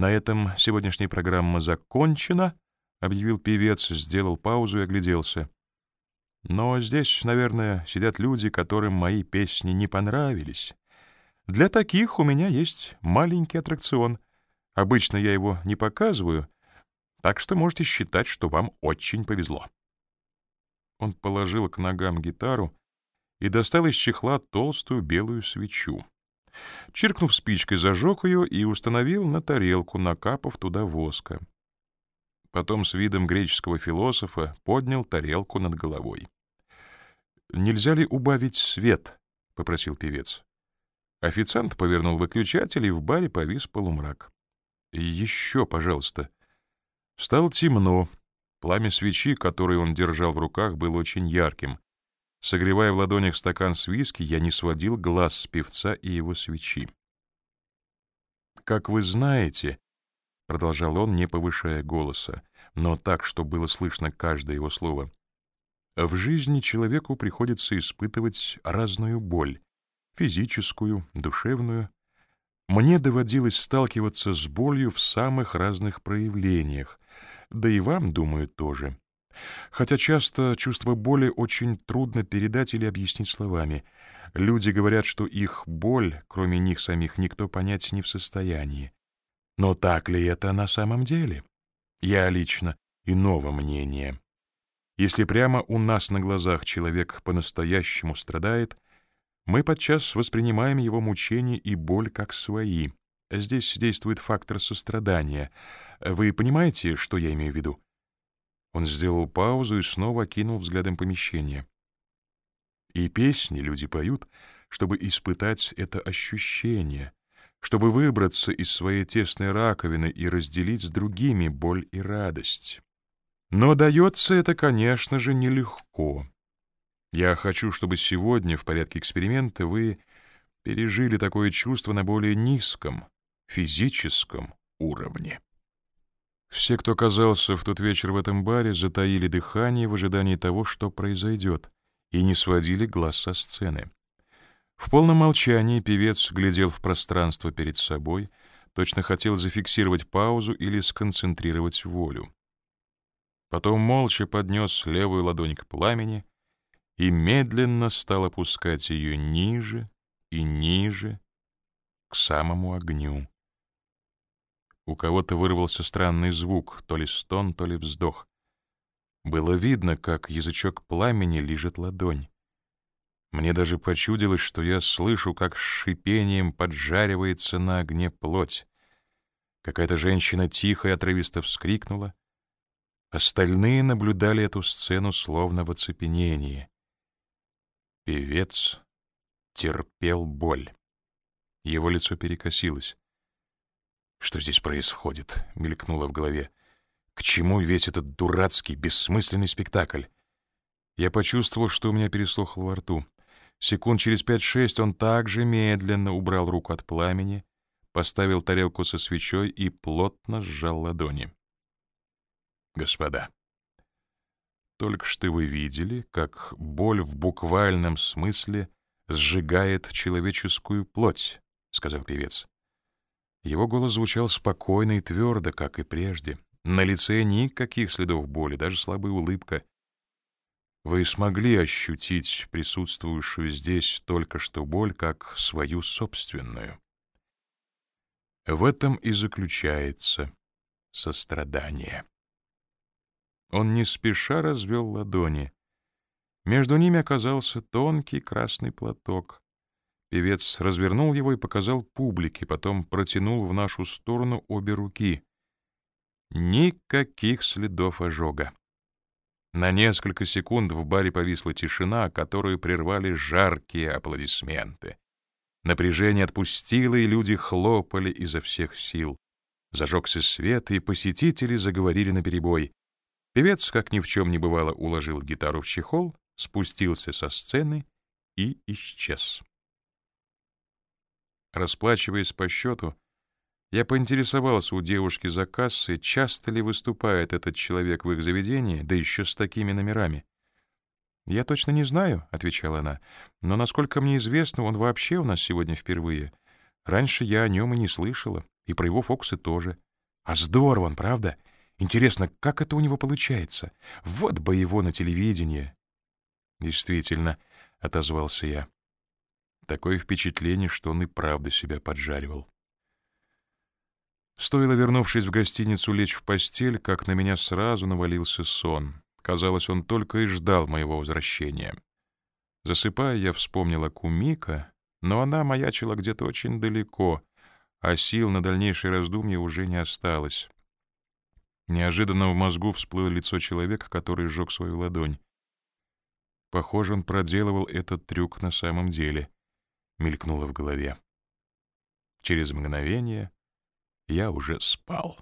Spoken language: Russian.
На этом сегодняшняя программа закончена, объявил певец, сделал паузу и огляделся. Но здесь, наверное, сидят люди, которым мои песни не понравились. Для таких у меня есть маленький аттракцион. Обычно я его не показываю, так что можете считать, что вам очень повезло. Он положил к ногам гитару и достал из чехла толстую белую свечу. Чиркнув спичкой, зажег ее и установил на тарелку, накапав туда воска. Потом с видом греческого философа поднял тарелку над головой. «Нельзя ли убавить свет?» — попросил певец. Официант повернул выключатель, и в баре повис полумрак. «Еще, пожалуйста». Стало темно. Пламя свечи, которое он держал в руках, было очень ярким. Согревая в ладонях стакан с виски, я не сводил глаз с певца и его свечи. «Как вы знаете», — продолжал он, не повышая голоса, но так, что было слышно каждое его слово, «в жизни человеку приходится испытывать разную боль, физическую, душевную. Мне доводилось сталкиваться с болью в самых разных проявлениях, да и вам, думаю, тоже. Хотя часто чувство боли очень трудно передать или объяснить словами. Люди говорят, что их боль, кроме них самих, никто понять не в состоянии. Но так ли это на самом деле? Я лично иного мнения. Если прямо у нас на глазах человек по-настоящему страдает, мы подчас воспринимаем его мучения и боль как свои. Здесь действует фактор сострадания. Вы понимаете, что я имею в виду? Он сделал паузу и снова окинул взглядом помещение. И песни люди поют, чтобы испытать это ощущение, чтобы выбраться из своей тесной раковины и разделить с другими боль и радость. Но дается это, конечно же, нелегко. Я хочу, чтобы сегодня, в порядке эксперимента, вы пережили такое чувство на более низком, физическом уровне. Все, кто оказался в тот вечер в этом баре, затаили дыхание в ожидании того, что произойдет, и не сводили глаз со сцены. В полном молчании певец глядел в пространство перед собой, точно хотел зафиксировать паузу или сконцентрировать волю. Потом молча поднес левую ладонь к пламени и медленно стал опускать ее ниже и ниже к самому огню. У кого-то вырвался странный звук, то ли стон, то ли вздох. Было видно, как язычок пламени лижет ладонь. Мне даже почудилось, что я слышу, как с шипением поджаривается на огне плоть. Какая-то женщина тихо и отрывисто вскрикнула. Остальные наблюдали эту сцену словно в оцепенении. Певец терпел боль. Его лицо перекосилось. «Что здесь происходит?» — мелькнуло в голове. «К чему весь этот дурацкий, бессмысленный спектакль?» Я почувствовал, что у меня пересохло во рту. Секунд через пять-шесть он также медленно убрал руку от пламени, поставил тарелку со свечой и плотно сжал ладони. «Господа, только что вы видели, как боль в буквальном смысле сжигает человеческую плоть», — сказал певец. Его голос звучал спокойно и твердо, как и прежде. На лице никаких следов боли, даже слабая улыбка. Вы смогли ощутить присутствующую здесь только что боль как свою собственную. В этом и заключается сострадание. Он не спеша развел ладони. Между ними оказался тонкий красный платок. Певец развернул его и показал публике, потом протянул в нашу сторону обе руки. Никаких следов ожога. На несколько секунд в баре повисла тишина, которую прервали жаркие аплодисменты. Напряжение отпустило, и люди хлопали изо всех сил. Зажегся свет, и посетители заговорили наперебой. Певец, как ни в чем не бывало, уложил гитару в чехол, спустился со сцены и исчез. Расплачиваясь по счету, я поинтересовался у девушки за кассой, часто ли выступает этот человек в их заведении, да еще с такими номерами. «Я точно не знаю», — отвечала она, «но, насколько мне известно, он вообще у нас сегодня впервые. Раньше я о нем и не слышала, и про его фоксы тоже. А здорово он, правда? Интересно, как это у него получается? Вот бы его на телевидении. Действительно, — отозвался я. Такое впечатление, что он и правда себя поджаривал. Стоило, вернувшись в гостиницу, лечь в постель, как на меня сразу навалился сон. Казалось, он только и ждал моего возвращения. Засыпая, я вспомнила Кумика, но она маячила где-то очень далеко, а сил на дальнейшее раздумье уже не осталось. Неожиданно в мозгу всплыло лицо человека, который сжег свою ладонь. Похоже, он проделывал этот трюк на самом деле, мелькнуло в голове. Через мгновение я уже спал.